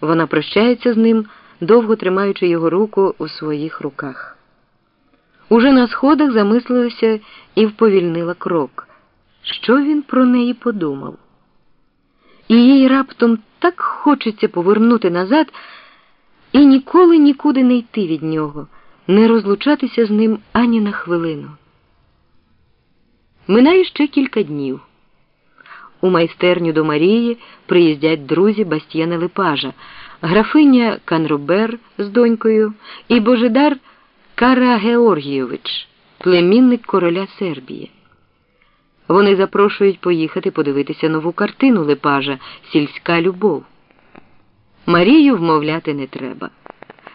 Вона прощається з ним, довго тримаючи його руку у своїх руках. Уже на сходах замислилася і вповільнила крок. Що він про неї подумав? І їй раптом так хочеться повернути назад і ніколи нікуди не йти від нього, не розлучатися з ним ані на хвилину. Минає ще кілька днів. У майстерню до Марії приїздять друзі Бастіяна Липажа, графиня Канробер з донькою і Божидар Кара Георгійович, племінник короля Сербії. Вони запрошують поїхати подивитися нову картину Липажа Сільська любов. Марію вмовляти не треба.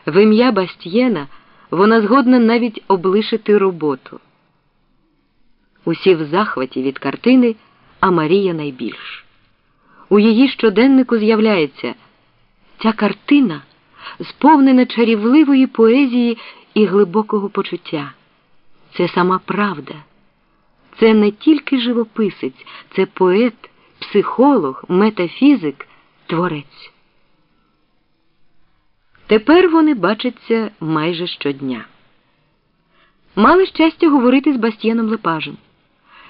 В ім'я Бастієна вона згодна навіть облишити роботу. Усі в захваті від картини, а Марія найбільш. У її щоденнику з'являється ця картина сповнена чарівливої поезії і глибокого почуття. Це сама правда. Це не тільки живописець, це поет, психолог, метафізик, творець. Тепер вони бачаться майже щодня. Мали щастя говорити з Бастієном Лепажем.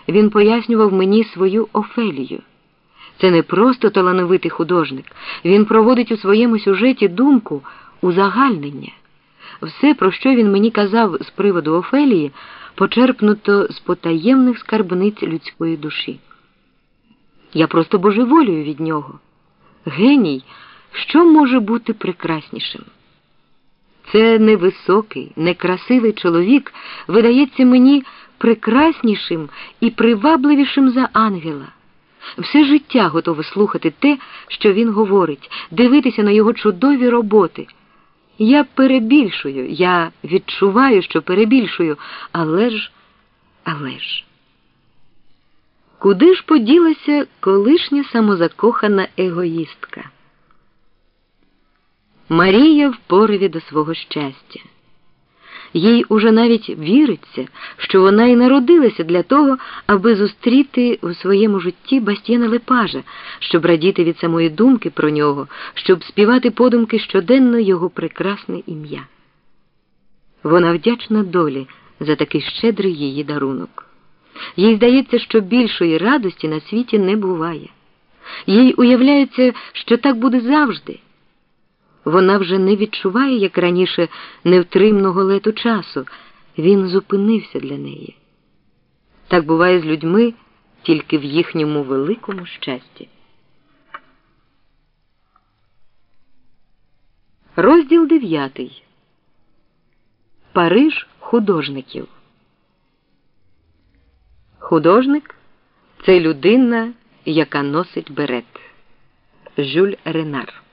Він пояснював мені свою Офелію. Це не просто талановитий художник. Він проводить у своєму сюжеті думку узагальнення. Все, про що він мені казав з приводу Офелії, почерпнуто з потаємних скарбниць людської душі. Я просто божеволюю від нього. Геній, що може бути прекраснішим? Це невисокий, некрасивий чоловік видається мені прекраснішим і привабливішим за ангела. Все життя готове слухати те, що він говорить, дивитися на його чудові роботи. Я перебільшую, я відчуваю, що перебільшую, але ж, але ж. Куди ж поділася колишня самозакохана егоїстка? Марія в пориві до свого щастя. Їй уже навіть віриться, що вона і народилася для того, аби зустріти у своєму житті Бастіна Лепажа, щоб радіти від самої думки про нього, щоб співати подумки щоденно його прекрасне ім'я. Вона вдячна долі за такий щедрий її дарунок. Їй здається, що більшої радості на світі не буває. Їй уявляється, що так буде завжди. Вона вже не відчуває, як раніше, невтримного лету часу. Він зупинився для неї. Так буває з людьми тільки в їхньому великому щасті. Розділ дев'ятий. Париж художників. Художник це людина, яка носить берет. Жюль Ренар.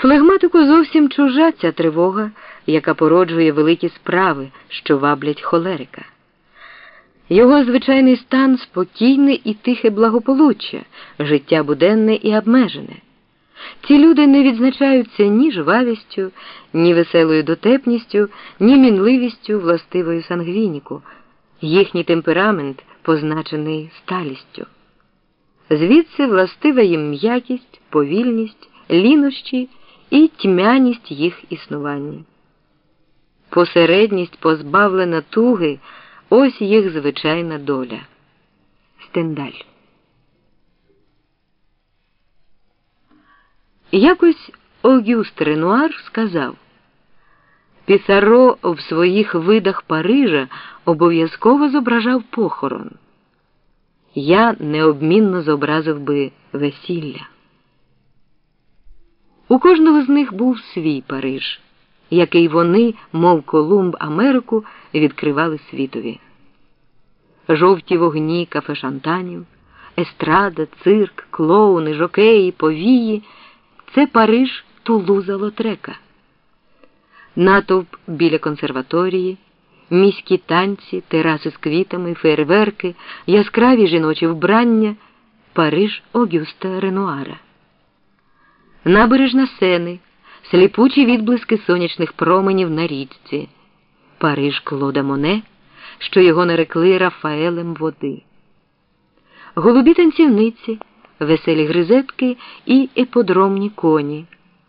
Флегматику зовсім чужа ця тривога, яка породжує великі справи, що ваблять холерика. Його звичайний стан спокійне і тихе благополуччя, життя буденне і обмежене. Ці люди не відзначаються ні жвавістю, ні веселою дотепністю, ні мінливістю властивою сангвініку. Їхній темперамент позначений сталістю. Звідси властива їм м'якість, повільність, лінощі і тьмяність їх існування. Посередність позбавлена туги ось їх звичайна доля. Стендаль. Якось Огюст Ренуар сказав Пісаро в своїх видах Парижа обов'язково зображав похорон. Я необмінно зобразив би весілля. У кожного з них був свій Париж, який вони, мов Колумб Америку, відкривали світові. Жовті вогні кафешантанів, естрада, цирк, клоуни, жокеї, повії це Париж Тулуза Лотрека. Натовп біля консерваторії, міські танці, тераси з квітами, фейерверки, яскраві жіночі вбрання, Париж Огюста Ренуара набережна сени, сліпучі відблиски сонячних променів на річці, Париж Клода Моне, що його нарекли Рафаелем води, голубі танцівниці, веселі гризетки і іподромні коні.